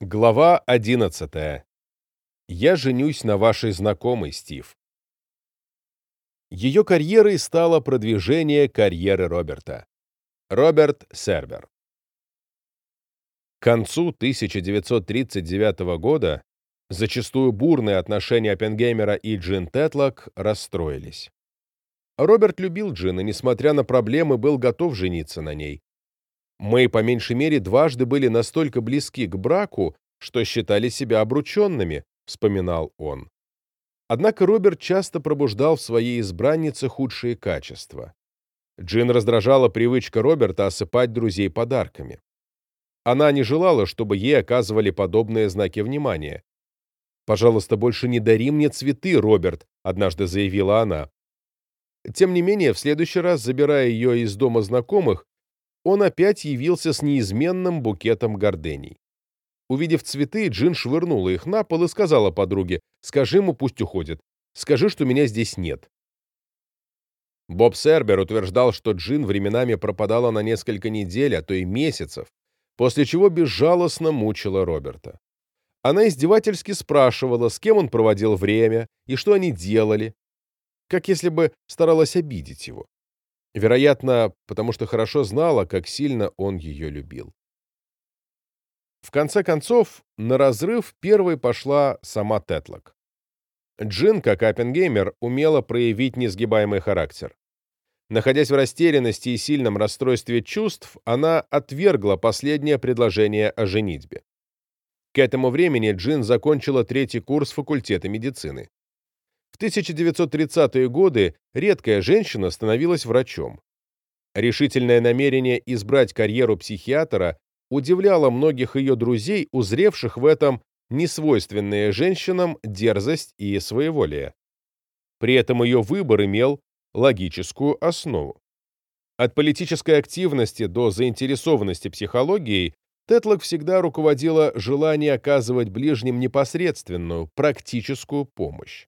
Глава 11. Я женюсь на вашей знакомой, Стив. Ее карьерой стало продвижение карьеры Роберта. Роберт Сербер. К концу 1939 года зачастую бурные отношения Оппенгеймера и Джин Тетлок расстроились. Роберт любил Джин и, несмотря на проблемы, был готов жениться на ней. Мы, по меньшей мере, дважды были настолько близки к браку, что считали себя обрученными, вспоминал он. Однако Роберт часто пробуждал в своей избраннице худшие качества. Джин раздражала привычка Роберта осыпать друзей подарками. Она не желала, чтобы ей оказывали подобные знаки внимания. «Пожалуйста, больше не дари мне цветы, Роберт», — однажды заявила она. Тем не менее, в следующий раз, забирая ее из дома знакомых, он опять явился с неизменным букетом гордений. Увидев цветы, Джин швырнула их на пол и сказала подруге, «Скажи ему, пусть уходит. Скажи, что меня здесь нет». Боб Сербер утверждал, что Джин временами пропадала на несколько недель, а то и месяцев, после чего безжалостно мучила Роберта. Она издевательски спрашивала, с кем он проводил время и что они делали, как если бы старалась обидеть его. Вероятно, потому что хорошо знала, как сильно он ее любил. В конце концов, на разрыв первой пошла сама Тетлок. Джин, как Аппенгеймер, умела проявить несгибаемый характер. Находясь в растерянности и сильном расстройстве чувств, она отвергла последнее предложение о женитьбе. К этому времени Джин закончила третий курс факультета медицины. В 1930-е годы редкая женщина становилась врачом. Решительное намерение избрать карьеру психиатра удивляло многих ее друзей, узревших в этом несвойственные женщинам дерзость и своеволие. При этом ее выбор имел логическую основу. От политической активности до заинтересованности психологией Тетлок всегда руководила желание оказывать ближним непосредственную, практическую помощь.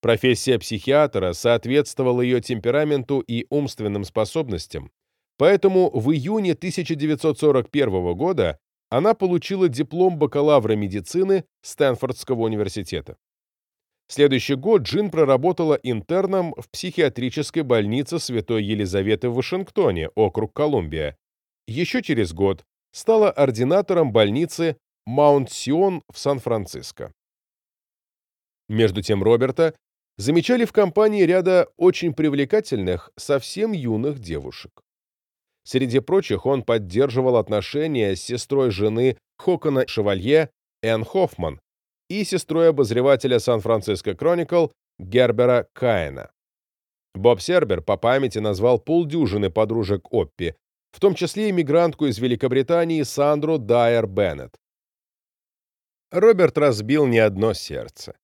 Профессия психиатра соответствовала ее темпераменту и умственным способностям, поэтому в июне 1941 года она получила диплом бакалавра медицины Стэнфордского университета. Следующий год Джин проработала интерном в психиатрической больнице Святой Елизаветы в Вашингтоне, округ Колумбия. Еще через год стала ординатором больницы Маунт-Сион в Сан-Франциско. Между тем Роберта замечали в компании ряда очень привлекательных, совсем юных девушек. Среди прочих он поддерживал отношения с сестрой жены Хокона Шевалье Энн Хоффман и сестрой обозревателя Сан-Франциско Кроникл Гербера Каина. Боб Сербер по памяти назвал полдюжины подружек Оппи, в том числе иммигрантку из Великобритании Сандру Дайер Беннет. Роберт разбил не одно сердце.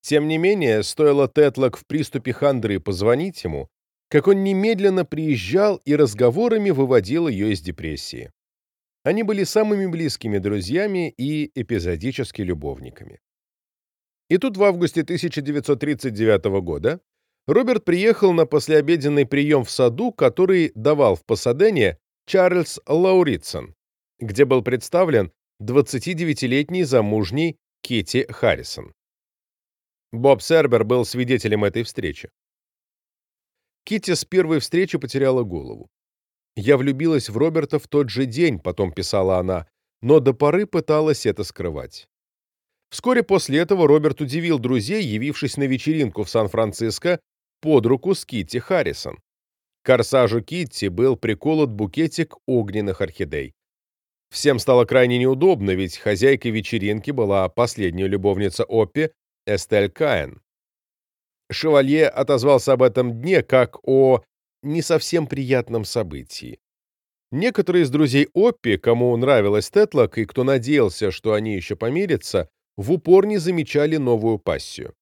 Тем не менее, стоило Тетлок в приступе хандры позвонить ему, как он немедленно приезжал и разговорами выводил ее из депрессии. Они были самыми близкими друзьями и эпизодически любовниками. И тут в августе 1939 года Роберт приехал на послеобеденный прием в саду, который давал в Пасадене Чарльз Лауритсон, где был представлен 29-летний замужний Кити Харрисон. Боб Сербер был свидетелем этой встречи. Китти с первой встречи потеряла голову. «Я влюбилась в Роберта в тот же день», — потом писала она, но до поры пыталась это скрывать. Вскоре после этого Роберт удивил друзей, явившись на вечеринку в Сан-Франциско под руку с Китти Харрисон. Корсажу Китти был приколот букетик огненных орхидей. Всем стало крайне неудобно, ведь хозяйкой вечеринки была последняя любовница Оппи, Эстель Каэн. Шевалье отозвался об этом дне как о не совсем приятном событии. Некоторые из друзей Оппи, кому нравилась Тетлок и кто надеялся, что они еще помирятся, в упор не замечали новую пассию.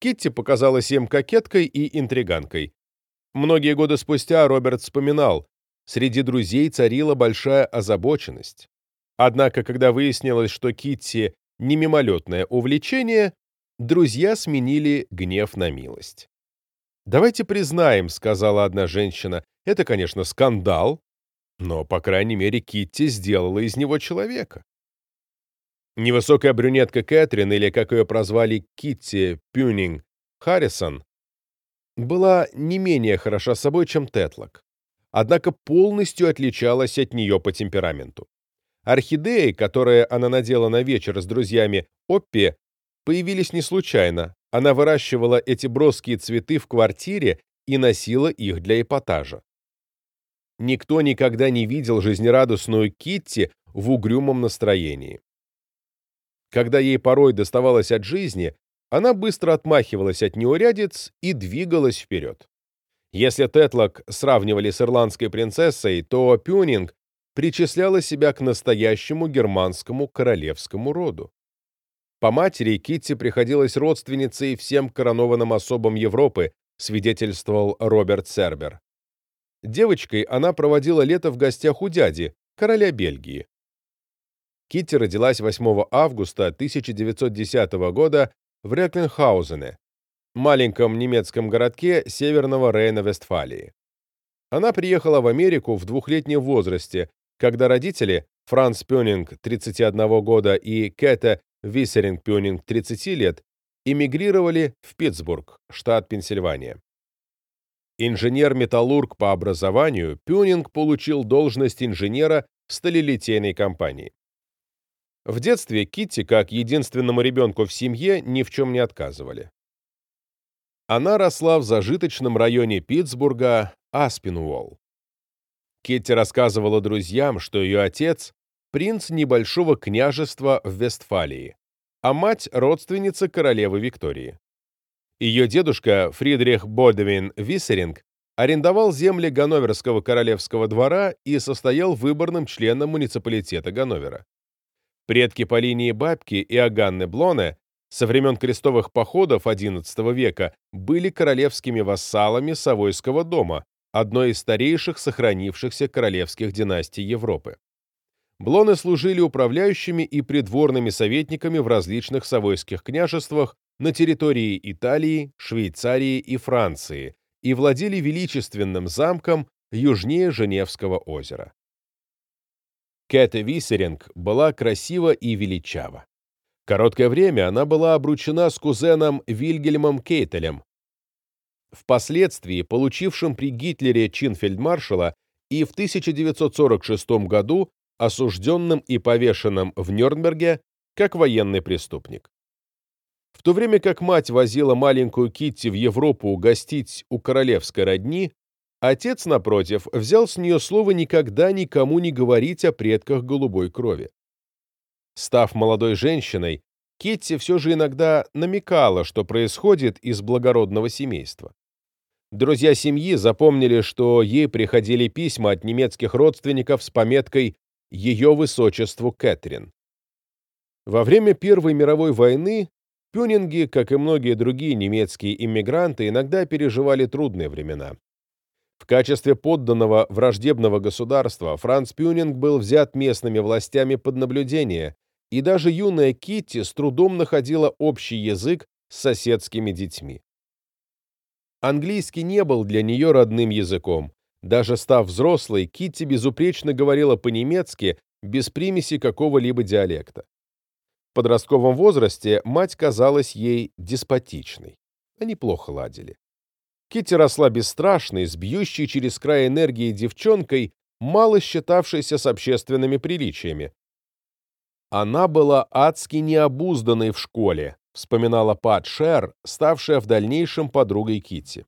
Китти показалась им кокеткой и интриганкой. Многие годы спустя Роберт вспоминал, среди друзей царила большая озабоченность. Однако, когда выяснилось, что Китти не мимолетное увлечение, друзья сменили гнев на милость. «Давайте признаем», — сказала одна женщина, — «это, конечно, скандал, но, по крайней мере, Китти сделала из него человека». Невысокая брюнетка Кэтрин, или, как ее прозвали, Китти Пюнинг Харрисон, была не менее хороша собой, чем Тетлок, однако полностью отличалась от нее по темпераменту. Орхидеи, которые она надела на вечер с друзьями Оппи, появились не случайно. Она выращивала эти броские цветы в квартире и носила их для эпатажа. Никто никогда не видел жизнерадостную Китти в угрюмом настроении. Когда ей порой доставалось от жизни, она быстро отмахивалась от неурядиц и двигалась вперед. Если Тетлок сравнивали с ирландской принцессой, то Пюнинг причисляла себя к настоящему германскому королевскому роду. По матери Китти приходилась родственницей всем коронованным особам Европы, свидетельствовал Роберт Сербер. Девочкой она проводила лето в гостях у дяди, короля Бельгии. Китти родилась 8 августа 1910 года в Рекленхаузене, маленьком немецком городке северного Рейна-Вестфалии. Она приехала в Америку в двухлетнем возрасте, когда родители, Франц Пёнинг, 31 года, и Кэта Виссеринг Пёнинг, 30 лет, эмигрировали в Питтсбург, штат Пенсильвания. Инженер-металлург по образованию, Пюнинг получил должность инженера в сталелитейной компании. В детстве Китти, как единственному ребенку в семье, ни в чем не отказывали. Она росла в зажиточном районе Питтсбурга Аспинуолл. Китти рассказывала друзьям, что ее отец – принц небольшого княжества в Вестфалии, а мать – родственница королевы Виктории. Ее дедушка Фридрих Бодевин Виссеринг арендовал земли Ганноверского королевского двора и состоял выборным членом муниципалитета Ганновера. Предки по линии бабки Иоганны Блоне со времен крестовых походов XI века были королевскими вассалами Савойского дома, одной из старейших сохранившихся королевских династий Европы. Блоны служили управляющими и придворными советниками в различных Савойских княжествах на территории Италии, Швейцарии и Франции и владели величественным замком южнее Женевского озера. Кэта Виссеринг была красива и величава. Короткое время она была обручена с кузеном Вильгельмом Кейтелем, впоследствии получившим при Гитлере чин фельдмаршала и в 1946 году осужденным и повешенным в Нюрнберге как военный преступник. В то время как мать возила маленькую Китти в Европу гостить у королевской родни, Отец, напротив, взял с нее слово никогда никому не говорить о предках голубой крови. Став молодой женщиной, Китти все же иногда намекала, что происходит из благородного семейства. Друзья семьи запомнили, что ей приходили письма от немецких родственников с пометкой «Ее высочеству Кэтрин». Во время Первой мировой войны пюнинги, как и многие другие немецкие иммигранты, иногда переживали трудные времена. В качестве подданного враждебного государства Франц Пюнинг был взят местными властями под наблюдение, и даже юная Китти с трудом находила общий язык с соседскими детьми. Английский не был для нее родным языком. Даже став взрослой, Китти безупречно говорила по-немецки без примеси какого-либо диалекта. В подростковом возрасте мать казалась ей деспотичной. Они плохо ладили. Китти росла бесстрашной, с бьющей через край энергии девчонкой, мало считавшейся с общественными приличиями. Она была адски необузданной в школе, вспоминала Пат Шер, ставшая в дальнейшем подругой Китти.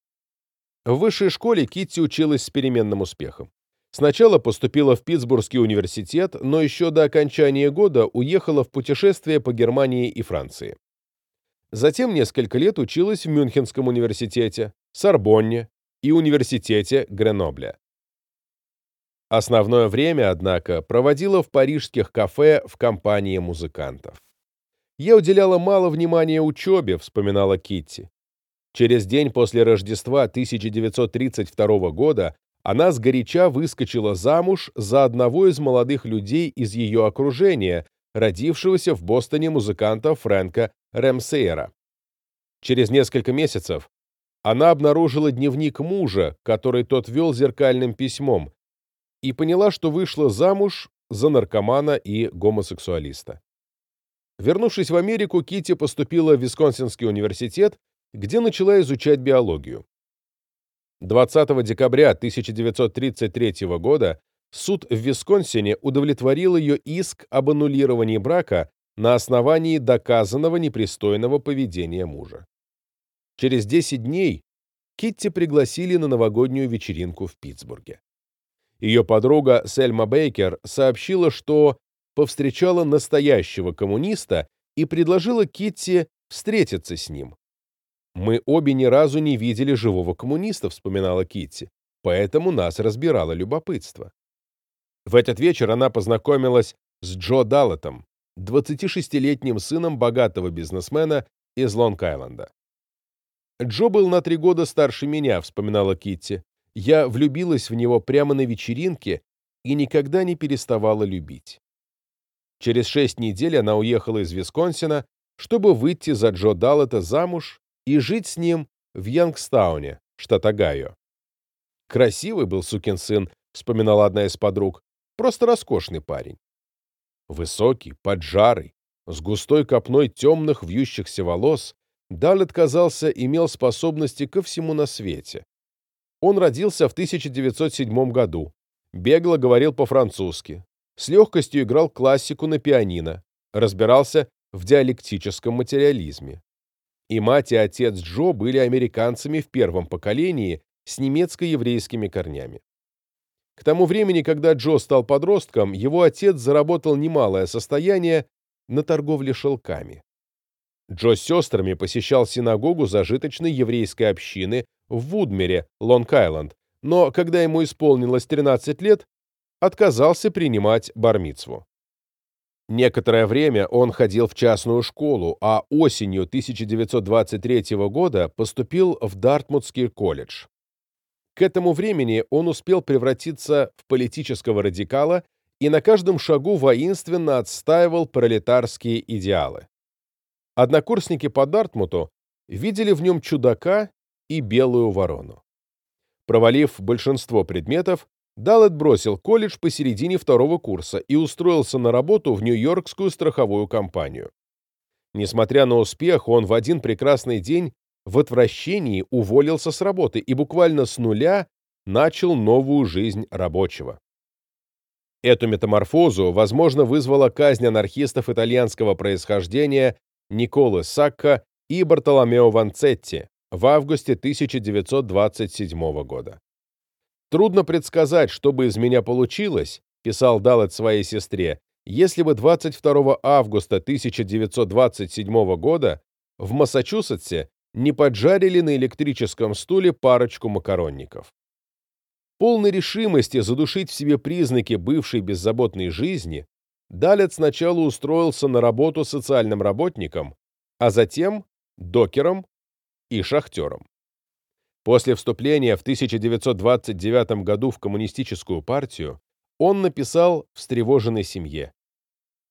В высшей школе Китти училась с переменным успехом. Сначала поступила в Питтсбургский университет, но еще до окончания года уехала в путешествие по Германии и Франции. Затем несколько лет училась в Мюнхенском университете, Сорбонне и университете Гренобля. Основное время, однако, проводила в парижских кафе в компании музыкантов. «Я уделяла мало внимания учебе», — вспоминала Китти. Через день после Рождества 1932 года она сгоряча выскочила замуж за одного из молодых людей из ее окружения, родившегося в Бостоне музыканта Фрэнка Ремсейера. Через несколько месяцев она обнаружила дневник мужа, который тот вел зеркальным письмом, и поняла, что вышла замуж за наркомана и гомосексуалиста. Вернувшись в Америку, Китти поступила в Висконсинский университет, где начала изучать биологию. 20 декабря 1933 года суд в Висконсине удовлетворил ее иск об аннулировании брака на основании доказанного непристойного поведения мужа. Через 10 дней Китти пригласили на новогоднюю вечеринку в Питтсбурге. Ее подруга Сельма Бейкер сообщила, что повстречала настоящего коммуниста и предложила Китти встретиться с ним. «Мы обе ни разу не видели живого коммуниста», — вспоминала Китти, «поэтому нас разбирало любопытство». В этот вечер она познакомилась с Джо Даллетом, 26-летним сыном богатого бизнесмена из Лонг-Айленда. «Джо был на три года старше меня», — вспоминала Китти. «Я влюбилась в него прямо на вечеринке и никогда не переставала любить». Через шесть недель она уехала из Висконсина, чтобы выйти за Джо Даллета замуж и жить с ним в Янгстауне, штат Огайо. «Красивый был сукин сын», — вспоминала одна из подруг. «Просто роскошный парень». Высокий, поджарый, с густой копной темных вьющихся волос, Даллет, казался, имел способности ко всему на свете. Он родился в 1907 году, бегло говорил по-французски, с легкостью играл классику на пианино, разбирался в диалектическом материализме. И мать и отец Джо были американцами в первом поколении с немецко-еврейскими корнями. К тому времени, когда Джо стал подростком, его отец заработал немалое состояние на торговле шелками. Джо с сестрами посещал синагогу зажиточной еврейской общины в Вудмере, Лонг-Айленд, но когда ему исполнилось 13 лет, отказался принимать бармицву. Некоторое время он ходил в частную школу, а осенью 1923 года поступил в Дартмутский колледж. К этому времени он успел превратиться в политического радикала и на каждом шагу воинственно отстаивал пролетарские идеалы. Однокурсники по Дартмуту видели в нем чудака и белую ворону. Провалив большинство предметов, Даллет бросил колледж посередине второго курса и устроился на работу в Нью-Йоркскую страховую компанию. Несмотря на успех, он в один прекрасный день в отвращении уволился с работы и буквально с нуля начал новую жизнь рабочего. Эту метаморфозу, возможно, вызвала казнь анархистов итальянского происхождения Николы Сакка и Бартоломео Ванцетти в августе 1927 года. Трудно предсказать, что бы из меня получилось, писал Даллет своей сестре, если бы 22 августа 1927 года в Массачусетсе не поджарили на электрическом стуле парочку макаронников. Полной решимости задушить в себе признаки бывшей беззаботной жизни, Далет сначала устроился на работу социальным работником, а затем докером и шахтером. После вступления в 1929 году в коммунистическую партию он написал «Встревоженной семье».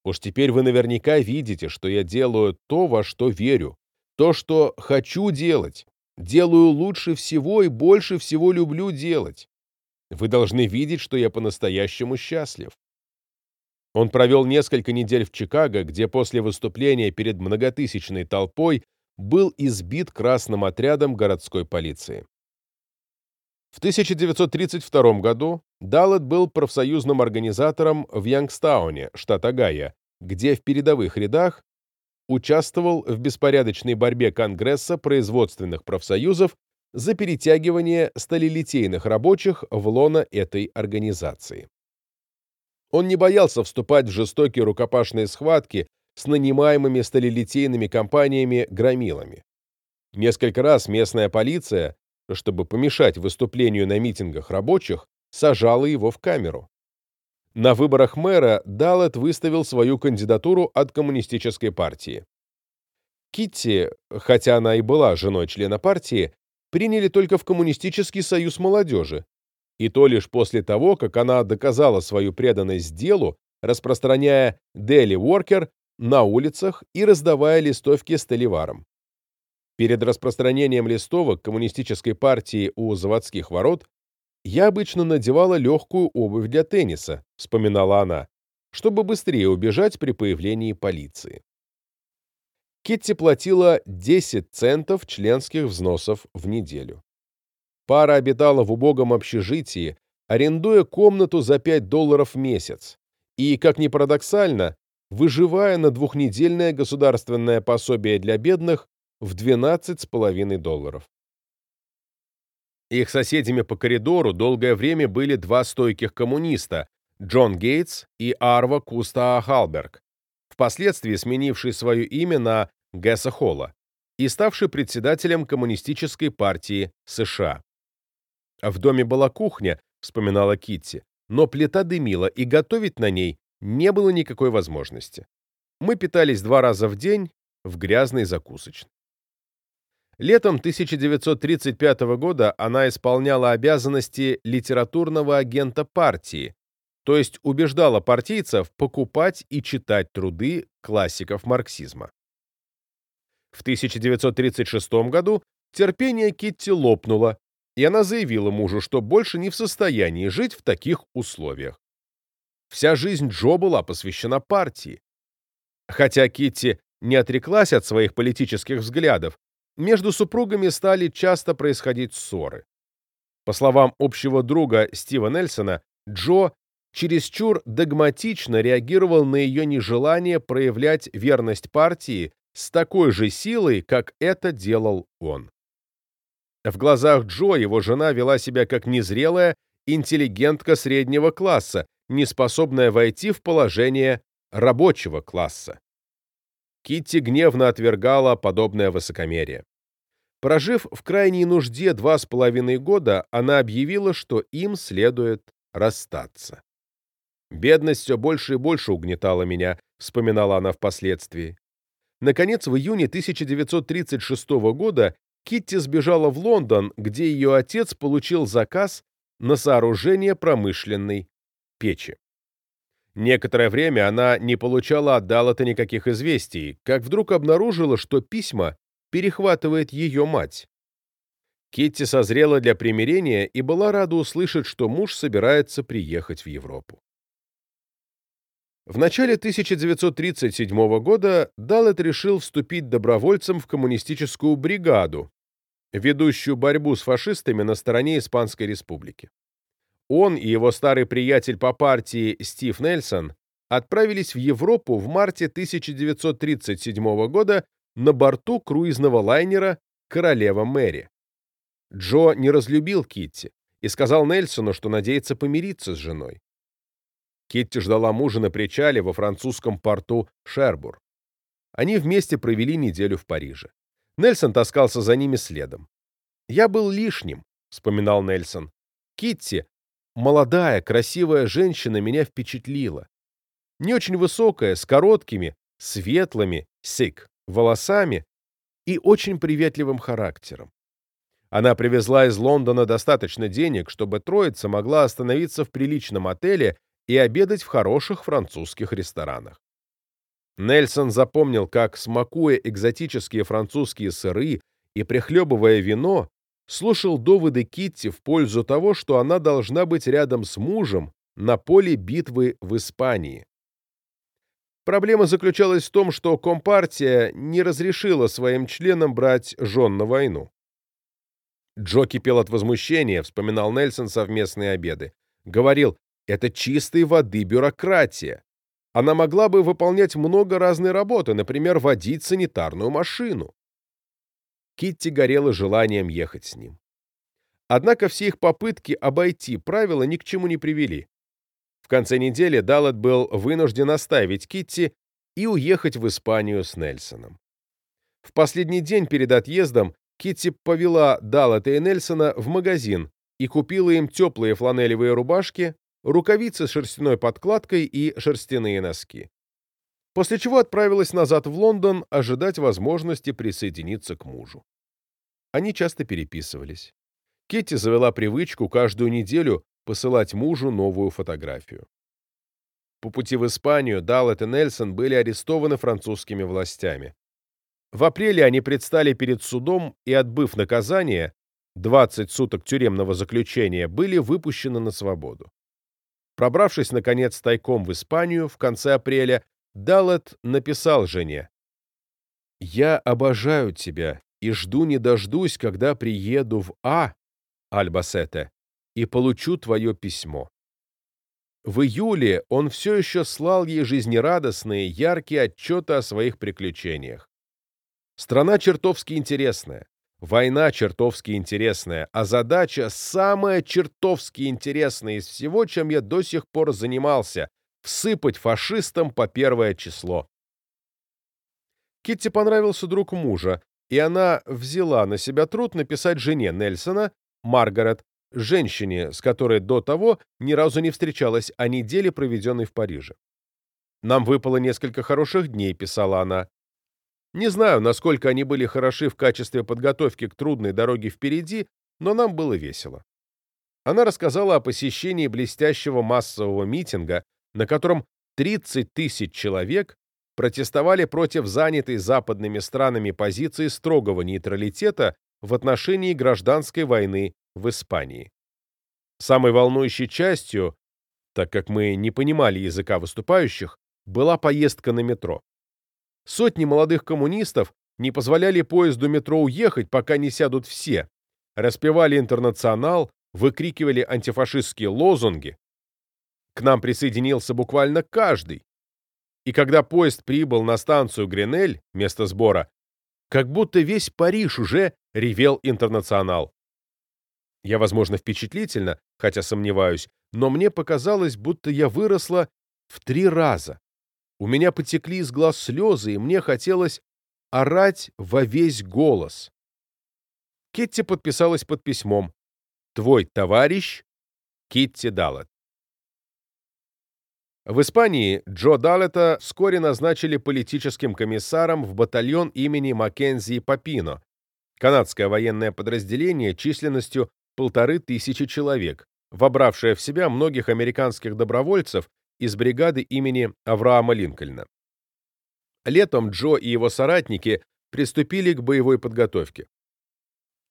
«Уж теперь вы наверняка видите, что я делаю то, во что верю, то, что хочу делать, делаю лучше всего и больше всего люблю делать. Вы должны видеть, что я по-настоящему счастлив». Он провел несколько недель в Чикаго, где после выступления перед многотысячной толпой был избит красным отрядом городской полиции. В 1932 году Даллет был профсоюзным организатором в Янгстауне, штат Огайо, где в передовых рядах участвовал в беспорядочной борьбе Конгресса производственных профсоюзов за перетягивание сталелитейных рабочих в лоно этой организации. Он не боялся вступать в жестокие рукопашные схватки с нанимаемыми сталелитейными компаниями-громилами. Несколько раз местная полиция, чтобы помешать выступлению на митингах рабочих, сажала его в камеру. На выборах мэра Даллет выставил свою кандидатуру от коммунистической партии. Китти, хотя она и была женой члена партии, приняли только в Коммунистический союз молодежи, и то лишь после того, как она доказала свою преданность делу, распространяя «Дели Уоркер» на улицах и раздавая листовки с Теливаром. Перед распространением листовок коммунистической партии у заводских ворот я обычно надевала легкую обувь для тенниса, вспоминала она, чтобы быстрее убежать при появлении полиции. Китти платила 10 центов членских взносов в неделю. Пара обитала в убогом общежитии, арендуя комнату за 5 долларов в месяц и, как ни парадоксально, выживая на двухнедельное государственное пособие для бедных в 12,5 долларов. Их соседями по коридору долгое время были два стойких коммуниста Джон Гейтс и Арва Куста Халберг, впоследствии сменивший свое имя на Гесса Холла и ставший председателем Коммунистической партии США. В доме была кухня, вспоминала Китти, но плита дымила, и готовить на ней не было никакой возможности. Мы питались два раза в день в грязной закусочной. Летом 1935 года она исполняла обязанности литературного агента партии, то есть убеждала партийцев покупать и читать труды классиков марксизма. В 1936 году терпение Китти лопнуло, и она заявила мужу, что больше не в состоянии жить в таких условиях. Вся жизнь Джо была посвящена партии. Хотя Китти не отреклась от своих политических взглядов, между супругами стали часто происходить ссоры. По словам общего друга Стива Нельсона, Джо чересчур догматично реагировал на ее нежелание проявлять верность партии с такой же силой, как это делал он. В глазах Джо его жена вела себя как незрелая интеллигентка среднего класса, не способная войти в положение рабочего класса. Китти гневно отвергала подобное высокомерие. Прожив в крайней нужде два с половиной года, она объявила, что им следует расстаться. «Бедность все больше и больше угнетала меня», — вспоминала она впоследствии. Наконец, в июне 1936 года Китти сбежала в Лондон, где ее отец получил заказ на сооружение промышленной печи. Некоторое время она не получала от Даллата никаких известий, как вдруг обнаружила, что письма перехватывает ее мать. Китти созрела для примирения и была рада услышать, что муж собирается приехать в Европу. В начале 1937 года Даллет решил вступить добровольцем в коммунистическую бригаду, ведущую борьбу с фашистами на стороне Испанской Республики. Он и его старый приятель по партии Стив Нельсон отправились в Европу в марте 1937 года на борту круизного лайнера «Королева Мэри». Джо не разлюбил Китти и сказал Нельсону, что надеется помириться с женой. Китти ждала мужа на причале во французском порту Шербур. Они вместе провели неделю в Париже. Нельсон таскался за ними следом. «Я был лишним», — вспоминал Нельсон. «Китти Молодая, красивая женщина меня впечатлила. Не очень высокая, с короткими, светлыми, сик, волосами и очень приветливым характером. Она привезла из Лондона достаточно денег, чтобы троица могла остановиться в приличном отеле и обедать в хороших французских ресторанах. Нельсон запомнил, как, смакуя экзотические французские сыры и прихлебывая вино, слушал доводы Китти в пользу того, что она должна быть рядом с мужем на поле битвы в Испании. Проблема заключалась в том, что Компартия не разрешила своим членам брать жен на войну. Джо кипел от возмущения, вспоминал Нельсон совместные обеды. Говорил, это чистой воды бюрократия. Она могла бы выполнять много разной работы, например, водить санитарную машину. Китти горела желанием ехать с ним. Однако все их попытки обойти правила ни к чему не привели. В конце недели Даллет был вынужден оставить Китти и уехать в Испанию с Нельсоном. В последний день перед отъездом Китти повела Даллета и Нельсона в магазин и купила им теплые фланелевые рубашки, рукавицы с шерстяной подкладкой и шерстяные носки после чего отправилась назад в Лондон ожидать возможности присоединиться к мужу. Они часто переписывались. Кетти завела привычку каждую неделю посылать мужу новую фотографию. По пути в Испанию Даллет и Нельсон были арестованы французскими властями. В апреле они предстали перед судом и, отбыв наказание, 20 суток тюремного заключения, были выпущены на свободу. Пробравшись, наконец, тайком в Испанию в конце апреля, Даллет написал жене. «Я обожаю тебя и жду не дождусь, когда приеду в А, Альбасете, и получу твое письмо». В июле он все еще слал ей жизнерадостные, яркие отчеты о своих приключениях. Страна чертовски интересная, война чертовски интересная, а задача самая чертовски интересная из всего, чем я до сих пор занимался — всыпать фашистам по первое число. Китти понравился друг мужа, и она взяла на себя труд написать жене Нельсона, Маргарет, женщине, с которой до того ни разу не встречалась о неделе, проведенной в Париже. «Нам выпало несколько хороших дней», — писала она. «Не знаю, насколько они были хороши в качестве подготовки к трудной дороге впереди, но нам было весело». Она рассказала о посещении блестящего массового митинга, на котором 30 тысяч человек протестовали против занятой западными странами позиции строгого нейтралитета в отношении гражданской войны в Испании. Самой волнующей частью, так как мы не понимали языка выступающих, была поездка на метро. Сотни молодых коммунистов не позволяли поезду метро уехать, пока не сядут все, распевали «Интернационал», выкрикивали антифашистские лозунги. К нам присоединился буквально каждый. И когда поезд прибыл на станцию Гренель, место сбора, как будто весь Париж уже ревел «Интернационал». Я, возможно, впечатлительна, хотя сомневаюсь, но мне показалось, будто я выросла в три раза. У меня потекли из глаз слезы, и мне хотелось орать во весь голос. Китти подписалась под письмом. «Твой товарищ Китти Даллет». В Испании Джо Даллета вскоре назначили политическим комиссаром в батальон имени Маккензи Папино, канадское военное подразделение численностью полторы тысячи человек, вобравшая в себя многих американских добровольцев из бригады имени Авраама Линкольна. Летом Джо и его соратники приступили к боевой подготовке.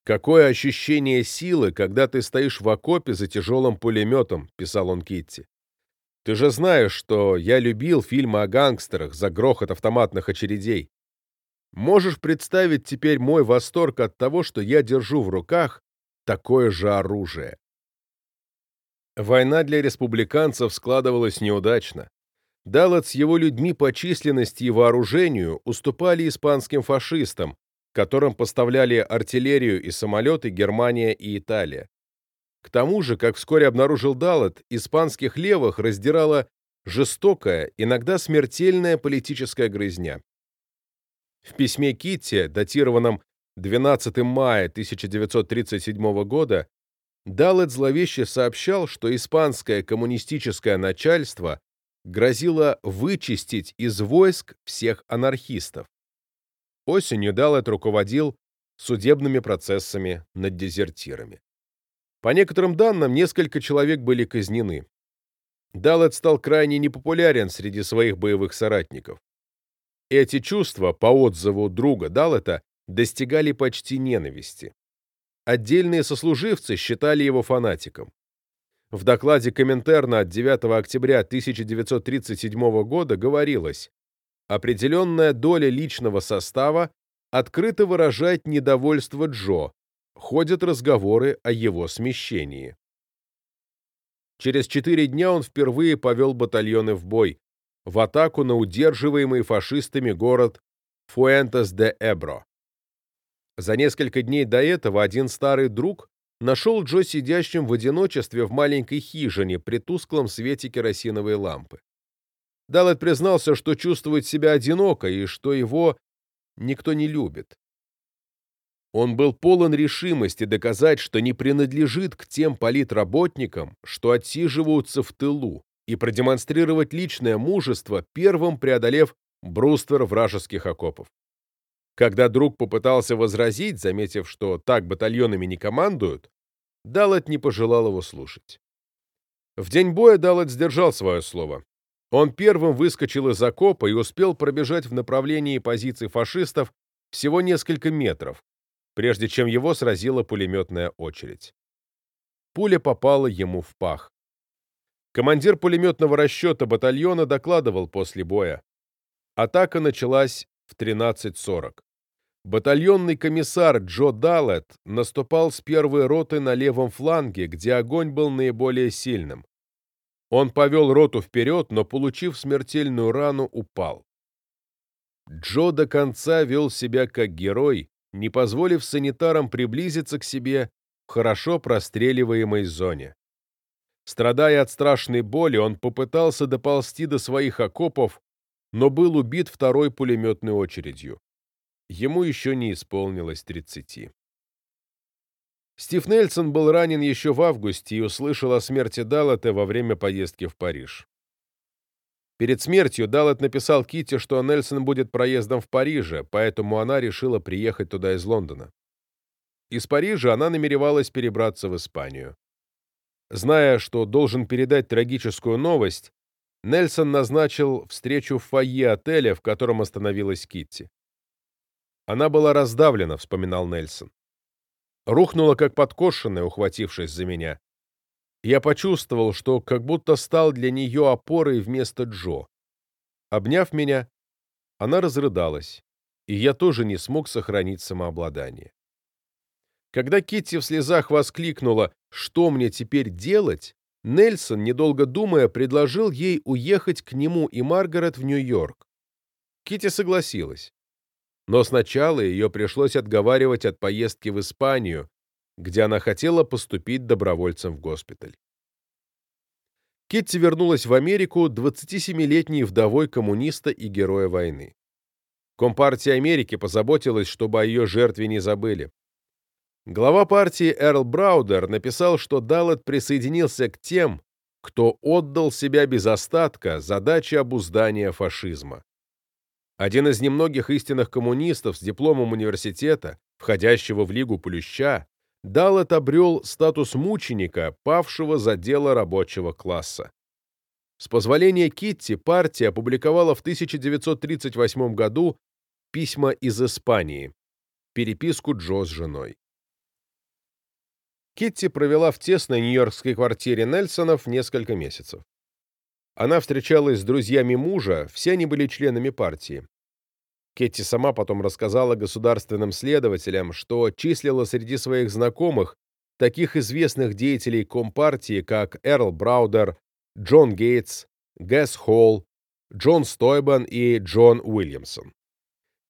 «Какое ощущение силы, когда ты стоишь в окопе за тяжелым пулеметом», — писал он Китти. «Ты же знаешь, что я любил фильмы о гангстерах за грохот автоматных очередей. Можешь представить теперь мой восторг от того, что я держу в руках такое же оружие. Война для республиканцев складывалась неудачно. Даллот с его людьми по численности и вооружению уступали испанским фашистам, которым поставляли артиллерию и самолеты Германия и Италия. К тому же, как вскоре обнаружил Даллот, испанских левых раздирала жестокая, иногда смертельная политическая грызня. В письме Китти, датированном 12 мая 1937 года Даллет зловеще сообщал, что испанское коммунистическое начальство грозило вычистить из войск всех анархистов. Осенью Даллет руководил судебными процессами над дезертирами. По некоторым данным, несколько человек были казнены. Даллет стал крайне непопулярен среди своих боевых соратников. Эти чувства, по отзыву друга Даллета, достигали почти ненависти. Отдельные сослуживцы считали его фанатиком. В докладе Коминтерна от 9 октября 1937 года говорилось «Определенная доля личного состава открыто выражает недовольство Джо, ходят разговоры о его смещении». Через четыре дня он впервые повел батальоны в бой, в атаку на удерживаемый фашистами город Фуэнтес-де-Эбро. За несколько дней до этого один старый друг нашел Джо сидящим в одиночестве в маленькой хижине при тусклом свете керосиновой лампы. Даллет признался, что чувствует себя одиноко и что его никто не любит. Он был полон решимости доказать, что не принадлежит к тем политработникам, что отсиживаются в тылу, и продемонстрировать личное мужество, первым преодолев бруствер вражеских окопов. Когда друг попытался возразить, заметив, что так батальонами не командуют, Даллет не пожелал его слушать. В день боя Даллет сдержал свое слово. Он первым выскочил из окопа и успел пробежать в направлении позиций фашистов всего несколько метров, прежде чем его сразила пулеметная очередь. Пуля попала ему в пах. Командир пулеметного расчета батальона докладывал после боя. Атака началась в 13.40. Батальонный комиссар Джо Даллет наступал с первой роты на левом фланге, где огонь был наиболее сильным. Он повел роту вперед, но, получив смертельную рану, упал. Джо до конца вел себя как герой, не позволив санитарам приблизиться к себе в хорошо простреливаемой зоне. Страдая от страшной боли, он попытался доползти до своих окопов, но был убит второй пулеметной очередью. Ему еще не исполнилось 30. Стив Нельсон был ранен еще в августе и услышал о смерти Даллета во время поездки в Париж. Перед смертью Даллет написал Китти, что Нельсон будет проездом в Париже, поэтому она решила приехать туда из Лондона. Из Парижа она намеревалась перебраться в Испанию. Зная, что должен передать трагическую новость, Нельсон назначил встречу в фойе отеля, в котором остановилась Китти. Она была раздавлена, вспоминал Нельсон. Рухнула, как подкошенная, ухватившись за меня. Я почувствовал, что как будто стал для нее опорой вместо Джо. Обняв меня, она разрыдалась, и я тоже не смог сохранить самообладание. Когда Китти в слезах воскликнула «Что мне теперь делать?», Нельсон, недолго думая, предложил ей уехать к нему и Маргарет в Нью-Йорк. Китти согласилась но сначала ее пришлось отговаривать от поездки в Испанию, где она хотела поступить добровольцем в госпиталь. Китти вернулась в Америку 27-летней вдовой коммуниста и героя войны. Компартия Америки позаботилась, чтобы о ее жертве не забыли. Глава партии Эрл Браудер написал, что Даллет присоединился к тем, кто отдал себя без остатка задаче обуздания фашизма. Один из немногих истинных коммунистов с дипломом университета, входящего в Лигу Плюща, Даллет обрел статус мученика, павшего за дело рабочего класса. С позволения Китти партия опубликовала в 1938 году письма из Испании, переписку Джо с женой. Китти провела в тесной нью-йоркской квартире Нельсонов несколько месяцев. Она встречалась с друзьями мужа, все они были членами партии. Кетти сама потом рассказала государственным следователям, что числила среди своих знакомых таких известных деятелей Компартии, как Эрл Браудер, Джон Гейтс, Гэс Холл, Джон Стойбан и Джон Уильямсон.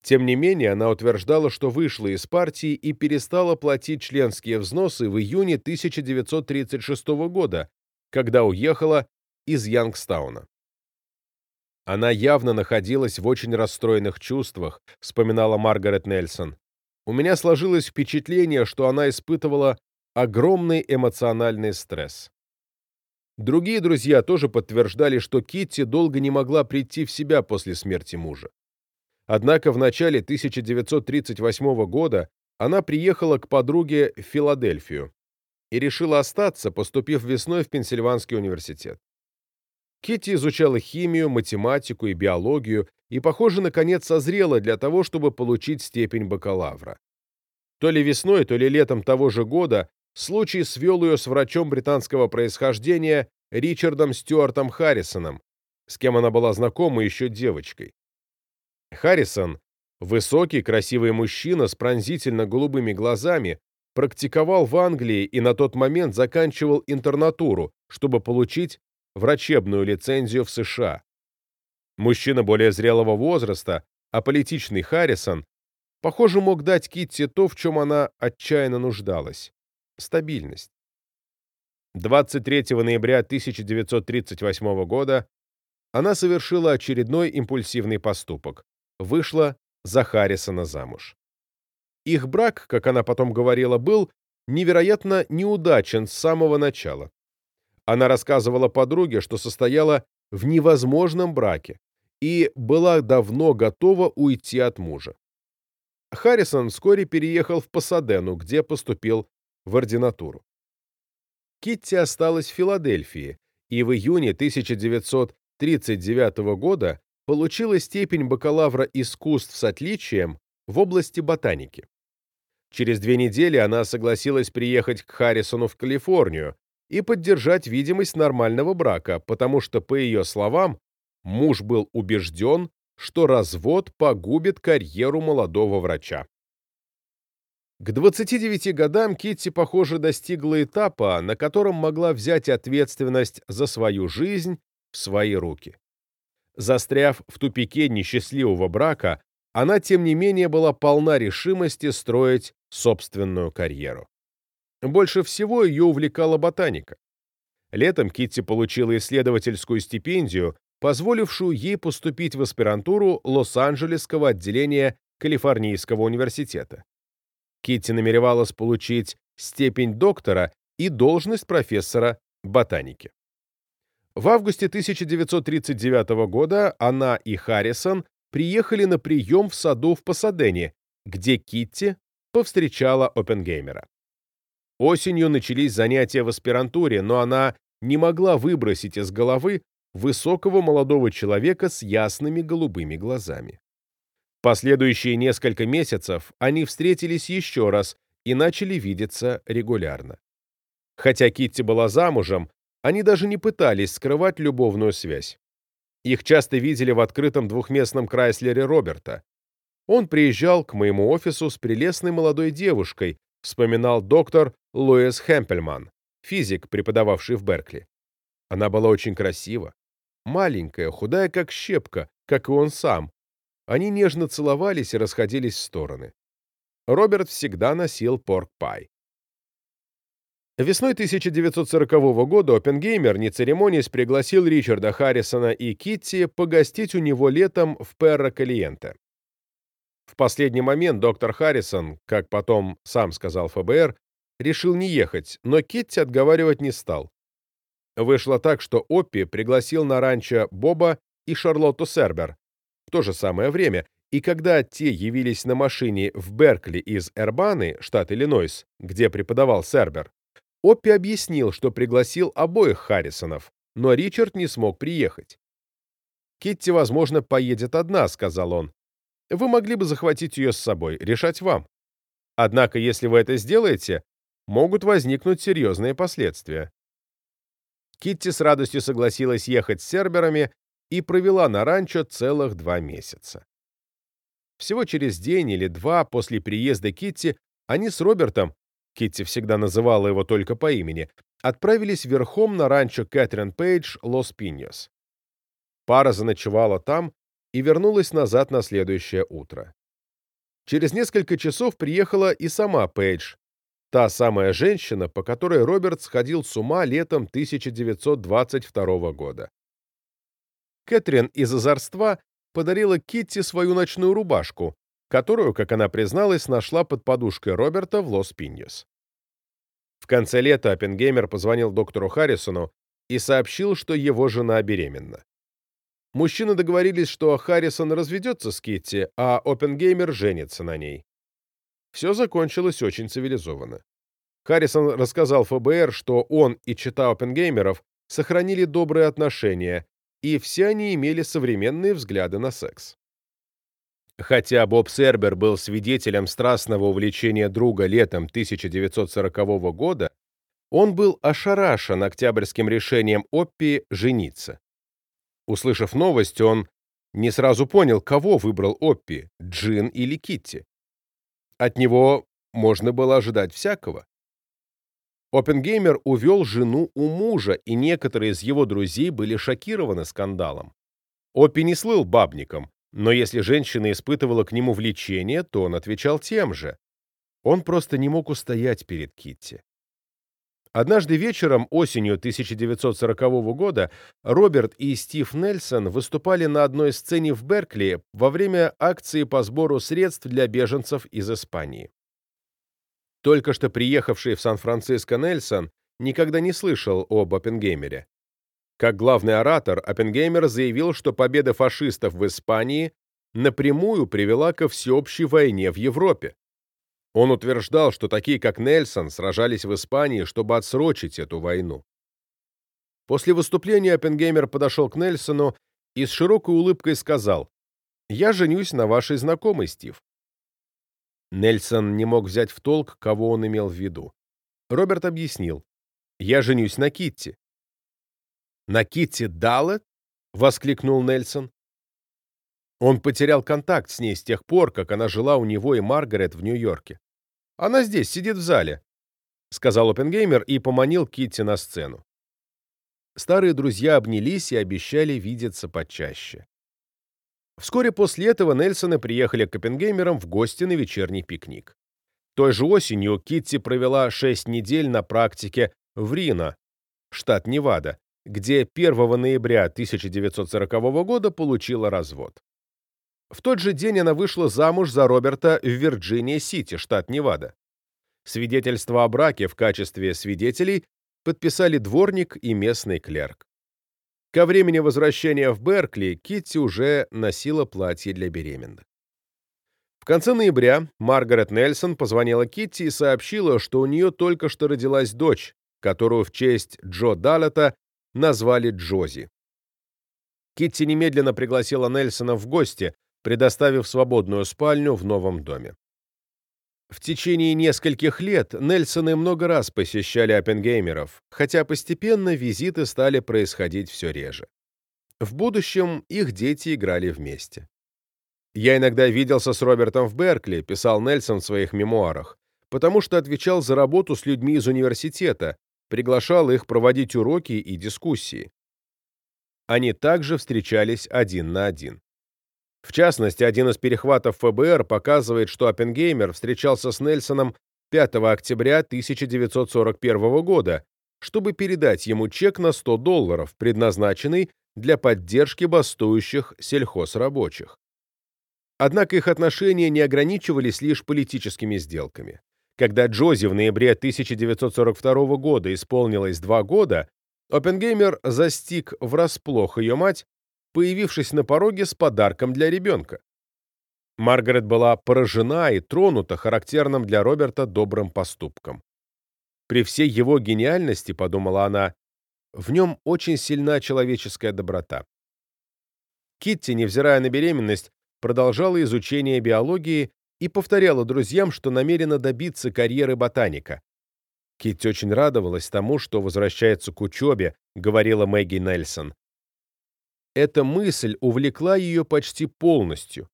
Тем не менее, она утверждала, что вышла из партии и перестала платить членские взносы в июне 1936 года, когда уехала из Янгстауна. Она явно находилась в очень расстроенных чувствах, вспоминала Маргарет Нельсон. У меня сложилось впечатление, что она испытывала огромный эмоциональный стресс. Другие друзья тоже подтверждали, что Китти долго не могла прийти в себя после смерти мужа. Однако в начале 1938 года она приехала к подруге в Филадельфию и решила остаться, поступив весной в Пенсильванский университет. Китти изучала химию, математику и биологию и, похоже, наконец созрела для того, чтобы получить степень бакалавра. То ли весной, то ли летом того же года случай свел ее с врачом британского происхождения Ричардом Стюартом Харрисоном, с кем она была знакома еще девочкой. Харрисон, высокий, красивый мужчина с пронзительно голубыми глазами, практиковал в Англии и на тот момент заканчивал интернатуру, чтобы получить врачебную лицензию в США. Мужчина более зрелого возраста, аполитичный Харрисон, похоже, мог дать Китти то, в чем она отчаянно нуждалась – стабильность. 23 ноября 1938 года она совершила очередной импульсивный поступок – вышла за Харрисона замуж. Их брак, как она потом говорила, был невероятно неудачен с самого начала. Она рассказывала подруге, что состояла в невозможном браке и была давно готова уйти от мужа. Харрисон вскоре переехал в Пасадену, где поступил в ординатуру. Китти осталась в Филадельфии и в июне 1939 года получила степень бакалавра искусств с отличием в области ботаники. Через две недели она согласилась приехать к Харрисону в Калифорнию, и поддержать видимость нормального брака, потому что, по ее словам, муж был убежден, что развод погубит карьеру молодого врача. К 29 годам Китти, похоже, достигла этапа, на котором могла взять ответственность за свою жизнь в свои руки. Застряв в тупике несчастливого брака, она, тем не менее, была полна решимости строить собственную карьеру. Больше всего ее увлекала ботаника. Летом Китти получила исследовательскую стипендию, позволившую ей поступить в аспирантуру Лос-Анджелесского отделения Калифорнийского университета. Китти намеревалась получить степень доктора и должность профессора ботаники. В августе 1939 года она и Харрисон приехали на прием в саду в Пасадене, где Китти повстречала Оппенгеймера. Осенью начались занятия в аспирантуре, но она не могла выбросить из головы высокого молодого человека с ясными голубыми глазами. Последующие несколько месяцев они встретились еще раз и начали видеться регулярно. Хотя Китти была замужем, они даже не пытались скрывать любовную связь. Их часто видели в открытом двухместном Крайслере Роберта. Он приезжал к моему офису с прелестной молодой девушкой, вспоминал доктор Луис Хемпельман, физик, преподававший в Беркли. Она была очень красива, маленькая, худая как щепка, как и он сам, они нежно целовались и расходились в стороны. Роберт всегда носил порк-пай. Весной 1940 года Оппенгеймер, не церемонясь, пригласил Ричарда Харрисона и Китти погостить у него летом в Перро Калиенте. В последний момент доктор Харрисон, как потом сам сказал ФБР, решил не ехать, но Китти отговаривать не стал. Вышло так, что Оппи пригласил на ранчо Боба и Шарлотту Сербер, то же самое время, и когда те явились на машине в Беркли из Эрбаны, штат Иллинойс, где преподавал Сербер, Оппи объяснил, что пригласил обоих Харрисонов, но Ричард не смог приехать. «Китти, возможно, поедет одна», — сказал он. «Вы могли бы захватить ее с собой, решать вам. Однако, если вы это сделаете, могут возникнуть серьезные последствия». Китти с радостью согласилась ехать с серберами и провела на ранчо целых два месяца. Всего через день или два после приезда Китти они с Робертом, Китти всегда называла его только по имени, отправились верхом на ранчо Кэтрин Пейдж Лос-Пиньос. Пара заночевала там и вернулась назад на следующее утро. Через несколько часов приехала и сама Пейдж, та самая женщина, по которой Роберт сходил с ума летом 1922 года. Кэтрин из озорства подарила Китти свою ночную рубашку, которую, как она призналась, нашла под подушкой Роберта в Лос-Пиньос. В конце лета Оппенгеймер позвонил доктору Харрисону и сообщил, что его жена беременна. Мужчины договорились, что Харрисон разведется с Китти, а Оппенгеймер женится на ней. Все закончилось очень цивилизованно. Харрисон рассказал ФБР, что он и чита Оппенгеймеров сохранили добрые отношения, и все они имели современные взгляды на секс. Хотя Боб Сербер был свидетелем страстного увлечения друга летом 1940 года, он был ошарашен октябрьским решением Оппи жениться. Услышав новость, он не сразу понял, кого выбрал Оппи, Джин или Китти. От него можно было ожидать всякого. Оппенгеймер увел жену у мужа, и некоторые из его друзей были шокированы скандалом. Оппи не слыл бабником, но если женщина испытывала к нему влечение, то он отвечал тем же. Он просто не мог устоять перед Китти. Однажды вечером, осенью 1940 года, Роберт и Стив Нельсон выступали на одной сцене в Беркли во время акции по сбору средств для беженцев из Испании. Только что приехавший в Сан-Франциско Нельсон никогда не слышал об Оппенгеймере. Как главный оратор, Оппенгеймер заявил, что победа фашистов в Испании напрямую привела ко всеобщей войне в Европе. Он утверждал, что такие, как Нельсон, сражались в Испании, чтобы отсрочить эту войну. После выступления Оппенгеймер подошел к Нельсону и с широкой улыбкой сказал, «Я женюсь на вашей знакомой, Стив. Нельсон не мог взять в толк, кого он имел в виду. Роберт объяснил. «Я женюсь на Китти». «На Китти Даллет?» — воскликнул Нельсон. Он потерял контакт с ней с тех пор, как она жила у него и Маргарет в Нью-Йорке. Она здесь, сидит в зале, — сказал Оппенгеймер и поманил Китти на сцену. Старые друзья обнялись и обещали видеться почаще. Вскоре после этого Нельсоны приехали к Оппенгеймерам в гости на вечерний пикник. Той же осенью Китти провела шесть недель на практике в Рино, штат Невада, где 1 ноября 1940 года получила развод. В тот же день она вышла замуж за Роберта в Вирджиния-Сити, штат Невада. Свидетельство о браке в качестве свидетелей подписали дворник и местный клерк. Ко времени возвращения в Беркли Китти уже носила платье для беременных. В конце ноября Маргарет Нельсон позвонила Китти и сообщила, что у нее только что родилась дочь, которую в честь Джо Даллета назвали Джози. Китти немедленно пригласила Нельсона в гости, предоставив свободную спальню в новом доме. В течение нескольких лет Нельсоны много раз посещали оппенгеймеров, хотя постепенно визиты стали происходить все реже. В будущем их дети играли вместе. «Я иногда виделся с Робертом в Беркли», — писал Нельсон в своих мемуарах, потому что отвечал за работу с людьми из университета, приглашал их проводить уроки и дискуссии. Они также встречались один на один. В частности, один из перехватов ФБР показывает, что Оппенгеймер встречался с Нельсоном 5 октября 1941 года, чтобы передать ему чек на 100 долларов, предназначенный для поддержки бастующих сельхозрабочих. Однако их отношения не ограничивались лишь политическими сделками. Когда Джози в ноябре 1942 года исполнилось два года, Оппенгеймер застиг врасплох ее мать, появившись на пороге с подарком для ребенка. Маргарет была поражена и тронута характерным для Роберта добрым поступком. При всей его гениальности, подумала она, в нем очень сильна человеческая доброта. Китти, невзирая на беременность, продолжала изучение биологии и повторяла друзьям, что намерена добиться карьеры ботаника. Китти очень радовалась тому, что возвращается к учебе, говорила Мэгги Нельсон. Эта мысль увлекла ее почти полностью.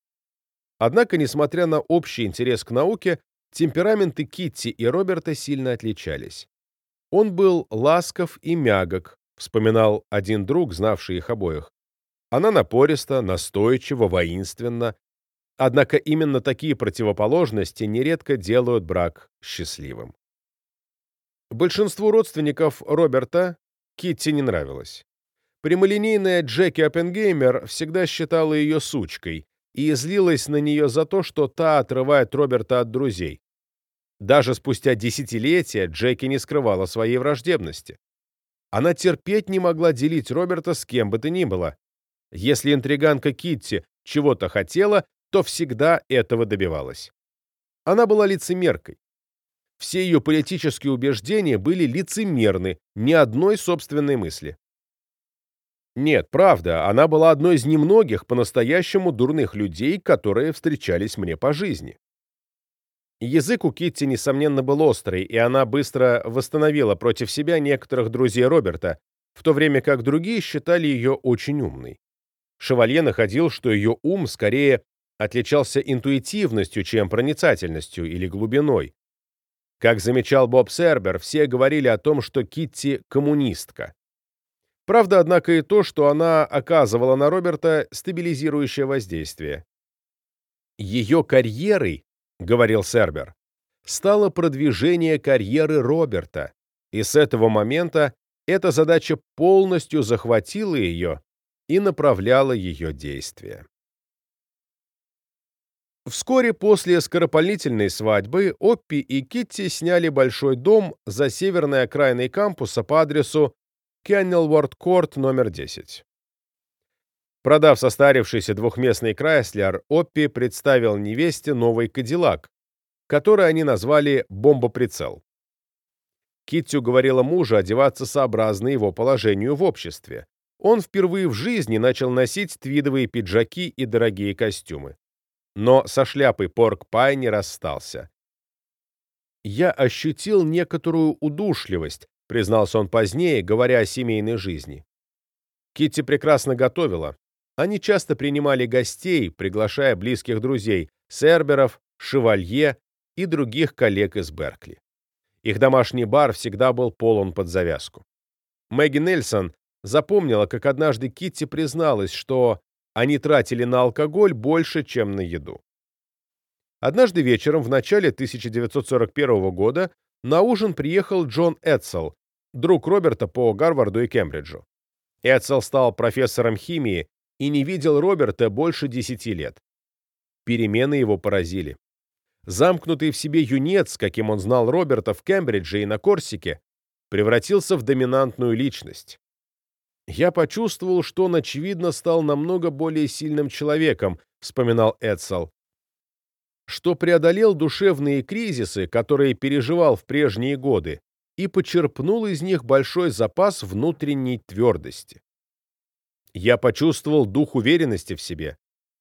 Однако, несмотря на общий интерес к науке, темпераменты Китти и Роберта сильно отличались. Он был ласков и мягок, вспоминал один друг, знавший их обоих. Она напориста, настойчива, воинственна. Однако именно такие противоположности нередко делают брак счастливым. Большинству родственников Роберта Китти не нравилась. Прямолинейная Джеки Оппенгеймер всегда считала ее сучкой и злилась на нее за то, что та отрывает Роберта от друзей. Даже спустя десятилетия Джеки не скрывала своей враждебности. Она терпеть не могла делить Роберта с кем бы то ни было. Если интриганка Китти чего-то хотела, то всегда этого добивалась. Она была лицемеркой. Все ее политические убеждения были лицемерны, ни одной собственной мысли. Нет, правда, она была одной из немногих по-настоящему дурных людей, которые встречались мне по жизни. Язык у Китти, несомненно, был острый, и она быстро восстановила против себя некоторых друзей Роберта, в то время как другие считали ее очень умной. Шевалье находил, что ее ум скорее отличался интуитивностью, чем проницательностью или глубиной. Как замечал Боб Сербер, все говорили о том, что Китти коммунистка. Правда, однако, и то, что она оказывала на Роберта стабилизирующее воздействие. Ее карьерой, говорил Сербер, стало продвижение карьеры Роберта, и с этого момента эта задача полностью захватила ее и направляла ее действия. Вскоре после скоропалительной свадьбы Оппи и Китти сняли большой дом за северной окраиной кампуса по адресу Кеннелворд-Корт номер 10. Продав состарившийся двухместный Крайслер, Оппи представил невесте новый Кадиллак, который они назвали «бомбоприцел». Китти уговорила мужа одеваться сообразно его положению в обществе. Он впервые в жизни начал носить твидовые пиджаки и дорогие костюмы. Но со шляпой порк-пай не расстался. Я ощутил некоторую удушливость, признался он позднее, говоря о семейной жизни. Китти прекрасно готовила, Они часто принимали гостей, приглашая близких друзей, серберов, шевалье и других коллег из Беркли. Их домашний бар всегда был полон под завязку. Мэгги Нельсон запомнила, как однажды Китти призналась, что они тратили на алкоголь больше, чем на еду. Однажды вечером в начале 1941 года на ужин приехал Джон Эдсел, друг Роберта по Гарварду и Кембриджу. Эдсел стал профессором химии и не видел Роберта больше десяти лет. Перемены его поразили. Замкнутый в себе юнец, каким он знал Роберта в Кембридже и на Корсике, превратился в доминантную личность. «Я почувствовал, что он, очевидно, стал намного более сильным человеком», — вспоминал Эдсел что преодолел душевные кризисы, которые переживал в прежние годы, и почерпнул из них большой запас внутренней твердости. Я почувствовал дух уверенности в себе,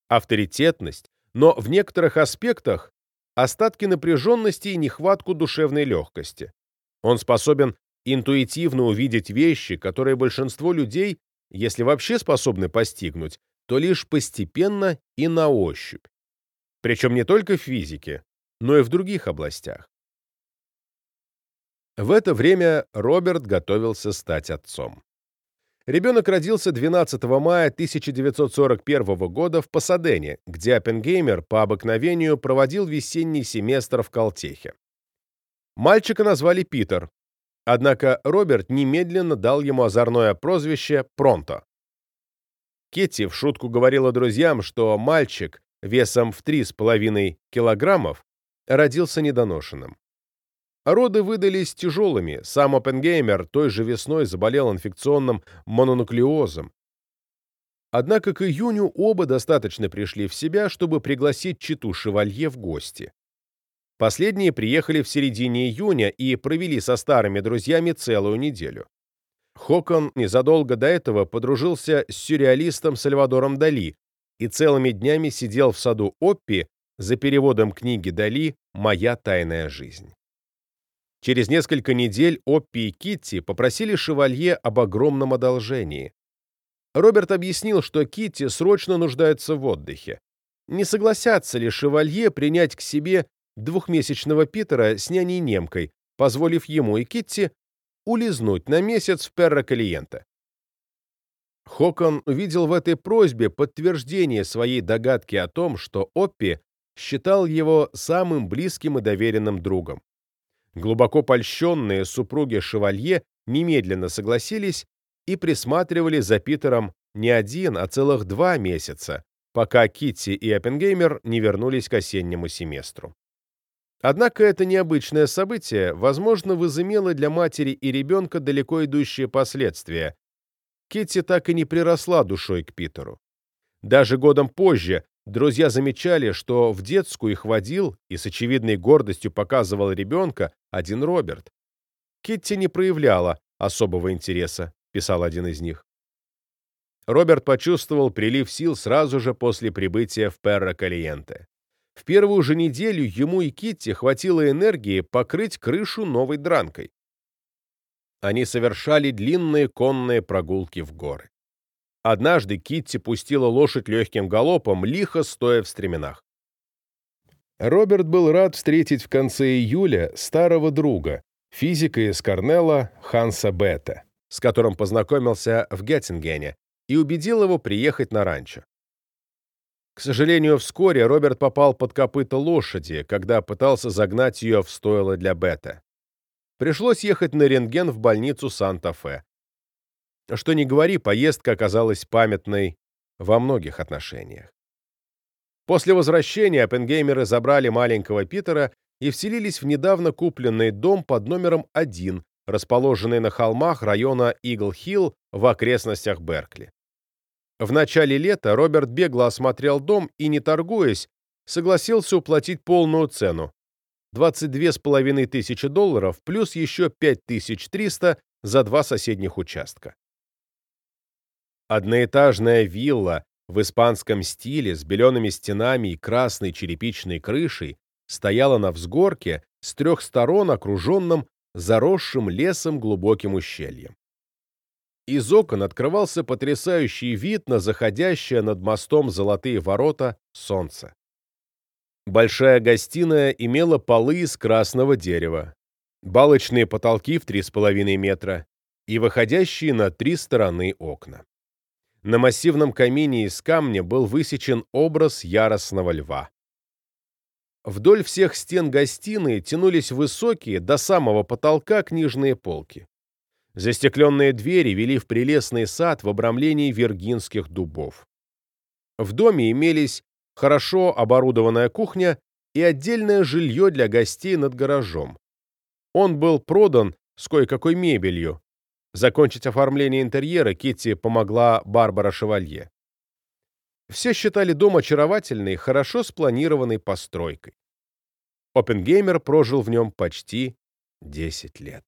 авторитетность, но в некоторых аспектах остатки напряженности и нехватку душевной легкости. Он способен интуитивно увидеть вещи, которые большинство людей, если вообще способны постигнуть, то лишь постепенно и на ощупь. Причем не только в физике, но и в других областях. В это время Роберт готовился стать отцом. Ребенок родился 12 мая 1941 года в Пасадене, где Оппенгеймер по обыкновению проводил весенний семестр в Калтехе. Мальчика назвали Питер, однако Роберт немедленно дал ему озорное прозвище Пронто. Кетти в шутку говорила друзьям, что мальчик весом в 3,5 килограммов, родился недоношенным. Роды выдались тяжелыми, сам Оппенгеймер той же весной заболел инфекционным мононуклеозом. Однако к июню оба достаточно пришли в себя, чтобы пригласить читу Шевалье в гости. Последние приехали в середине июня и провели со старыми друзьями целую неделю. Хокон незадолго до этого подружился с сюрреалистом Сальвадором Дали, и целыми днями сидел в саду Оппи за переводом книги Дали «Моя тайная жизнь». Через несколько недель Оппи и Китти попросили шевалье об огромном одолжении. Роберт объяснил, что Китти срочно нуждается в отдыхе. Не согласятся ли шевалье принять к себе двухмесячного Питера с няней-немкой, позволив ему и Китти улизнуть на месяц в Перро-Калиенте. Хокон увидел в этой просьбе подтверждение своей догадки о том, что Оппи считал его самым близким и доверенным другом. Глубоко польщенные супруги Шевалье немедленно согласились и присматривали за Питером не один, а целых два месяца, пока Китти и Оппенгеймер не вернулись к осеннему семестру. Однако это необычное событие, возможно, возымело для матери и ребенка далеко идущие последствия, Китти так и не приросла душой к Питеру. Даже годом позже друзья замечали, что в детскую их водил и с очевидной гордостью показывал ребенка один Роберт. Китти не проявляла особого интереса, писал один из них. Роберт почувствовал прилив сил сразу же после прибытия в Перро-Калиенте. В первую же неделю ему и Китти хватило энергии покрыть крышу новой дранкой они совершали длинные конные прогулки в горы. Однажды Китти пустила лошадь легким галопом, лихо стоя в стременах. Роберт был рад встретить в конце июля старого друга, физика из Корнелла Ханса Бетта, с которым познакомился в Геттингене, и убедил его приехать на ранчо. К сожалению, вскоре Роберт попал под копыта лошади, когда пытался загнать ее в стойло для Бетта. Пришлось ехать на рентген в больницу Санта-Фе. Что ни говори, поездка оказалась памятной во многих отношениях. После возвращения Оппенгеймеры забрали маленького Питера и вселились в недавно купленный дом под номером 1, расположенный на холмах района Игл-Хилл в окрестностях Беркли. В начале лета Роберт бегло осмотрел дом и, не торгуясь, согласился уплатить полную цену 22,5 тысячи долларов плюс еще 5300 за два соседних участка. Одноэтажная вилла в испанском стиле с белеными стенами и красной черепичной крышей стояла на взгорке с трех сторон окруженным заросшим лесом глубоким ущельем. Из окон открывался потрясающий вид на заходящее над мостом Золотые ворота солнце. Большая гостиная имела полы из красного дерева, балочные потолки в 3,5 метра и выходящие на три стороны окна. На массивном камине из камня был высечен образ яростного льва. Вдоль всех стен гостиной тянулись высокие до самого потолка книжные полки. Застекленные двери вели в прелестный сад в обрамлении виргинских дубов. В доме имелись хорошо оборудованная кухня и отдельное жилье для гостей над гаражом. Он был продан с кое-какой мебелью. Закончить оформление интерьера Китти помогла Барбара Шевалье. Все считали дом очаровательной, хорошо спланированной постройкой. Оппенгеймер прожил в нем почти 10 лет.